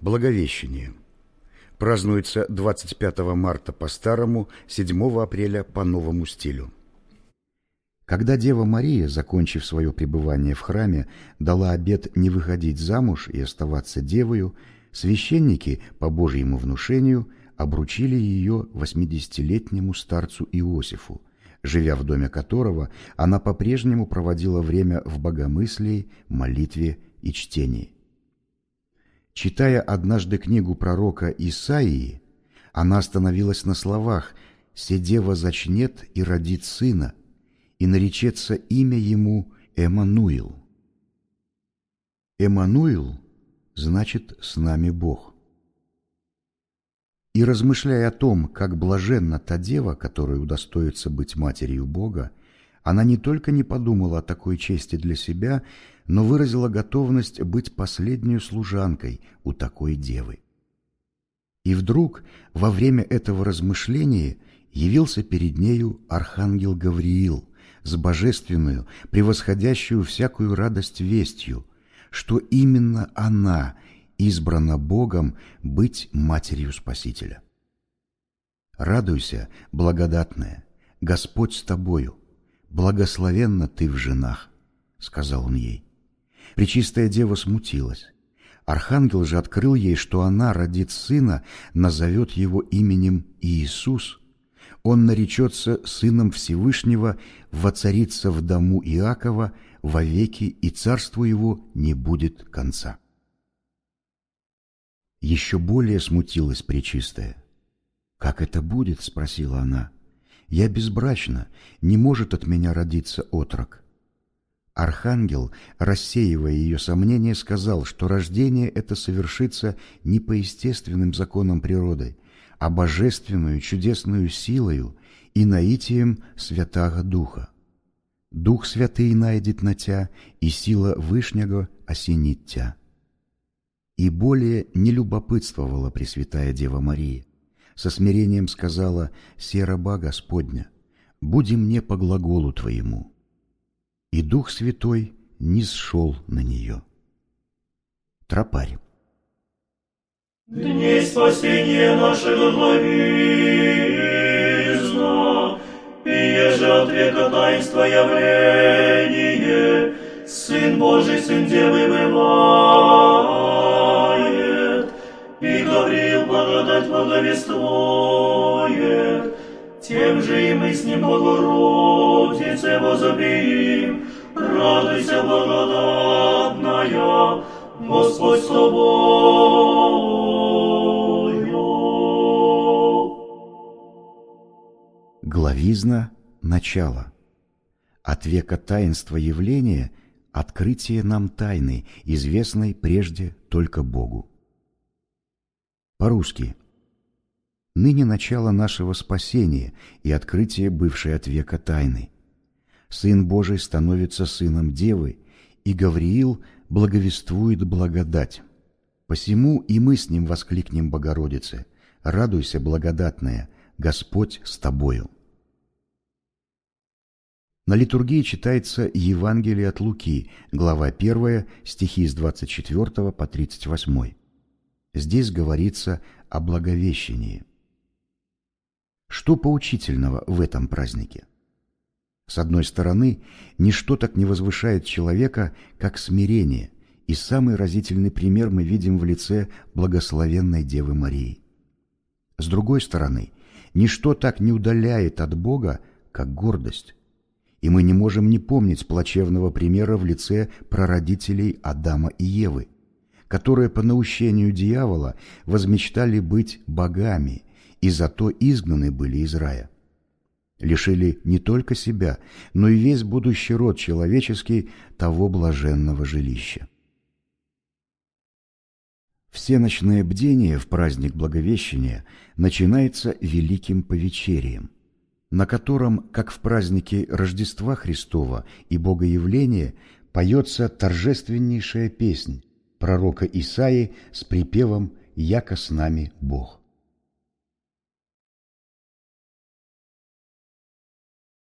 Благовещение. Празднуется 25 марта по старому, 7 апреля по новому стилю. Когда Дева Мария, закончив свое пребывание в храме, дала обет не выходить замуж и оставаться девою, священники, по Божьему внушению, обручили ее восьмидесятилетнему старцу Иосифу, живя в доме которого она по-прежнему проводила время в богомыслии, молитве и чтении. Читая однажды книгу пророка Исаии, она остановилась на словах «Седева зачнет и родит сына, и наречется имя ему Эммануил». Эммануил значит «с нами Бог». И размышляя о том, как блаженна та дева, которая удостоится быть матерью Бога, она не только не подумала о такой чести для себя, но выразила готовность быть последнюю служанкой у такой девы. И вдруг во время этого размышления явился перед нею архангел Гавриил с божественную, превосходящую всякую радость вестью, что именно она избрана Богом быть матерью Спасителя. Радуйся, благодатная, Господь с тобою, благословенна ты в женах, — сказал он ей. Пречистая дева смутилась. Архангел же открыл ей, что она родит сына, назовет его именем Иисус. Он наречется сыном Всевышнего, воцарится в дому Иакова вовеки, и царству его не будет конца. Еще более смутилась Пречистая. «Как это будет?» — спросила она. «Я безбрачна, не может от меня родиться отрок». Архангел, рассеивая ее сомнения, сказал, что рождение это совершится не по естественным законам природы, а божественную чудесную силою и наитием Святаго Духа. Дух Святый найдет на тя, и сила Вышнего осенит тя. И более не любопытствовала Пресвятая Дева Мария. Со смирением сказала «Се раба Господня, буди мне по глаголу Твоему» и Дух Святой не сшел на нее. Тропарь. Дней спасения нашего главизна, и еже от века таинства явление, Сын Божий, Сын Девы бывает, благовествует, тем же и мы с ним Богородице возобим, радуйся, благодатная, Господь с тобою. Главизна – начало. От века таинства явления – открытие нам тайны, известной прежде только Богу. По-русски – ныне начало нашего спасения и открытие бывшей от века тайны. Сын Божий становится сыном Девы, и Гавриил благовествует благодать. Посему и мы с ним воскликнем Богородице, «Радуйся, благодатная, Господь с тобою». На литургии читается Евангелие от Луки, глава 1, стихи с 24 по 38. Здесь говорится о Благовещении. Что поучительного в этом празднике? С одной стороны, ничто так не возвышает человека, как смирение, и самый разительный пример мы видим в лице благословенной Девы Марии. С другой стороны, ничто так не удаляет от Бога, как гордость. И мы не можем не помнить плачевного примера в лице прародителей Адама и Евы, которые по наущению дьявола возмечтали быть богами и зато изгнаны были из рая. Лишили не только себя, но и весь будущий род человеческий того блаженного жилища. Все ночные бдения в праздник Благовещения начинается великим повечерием, на котором, как в празднике Рождества Христова и Богоявления, поется торжественнейшая песнь пророка Исаии с припевом «Яко с нами Бог».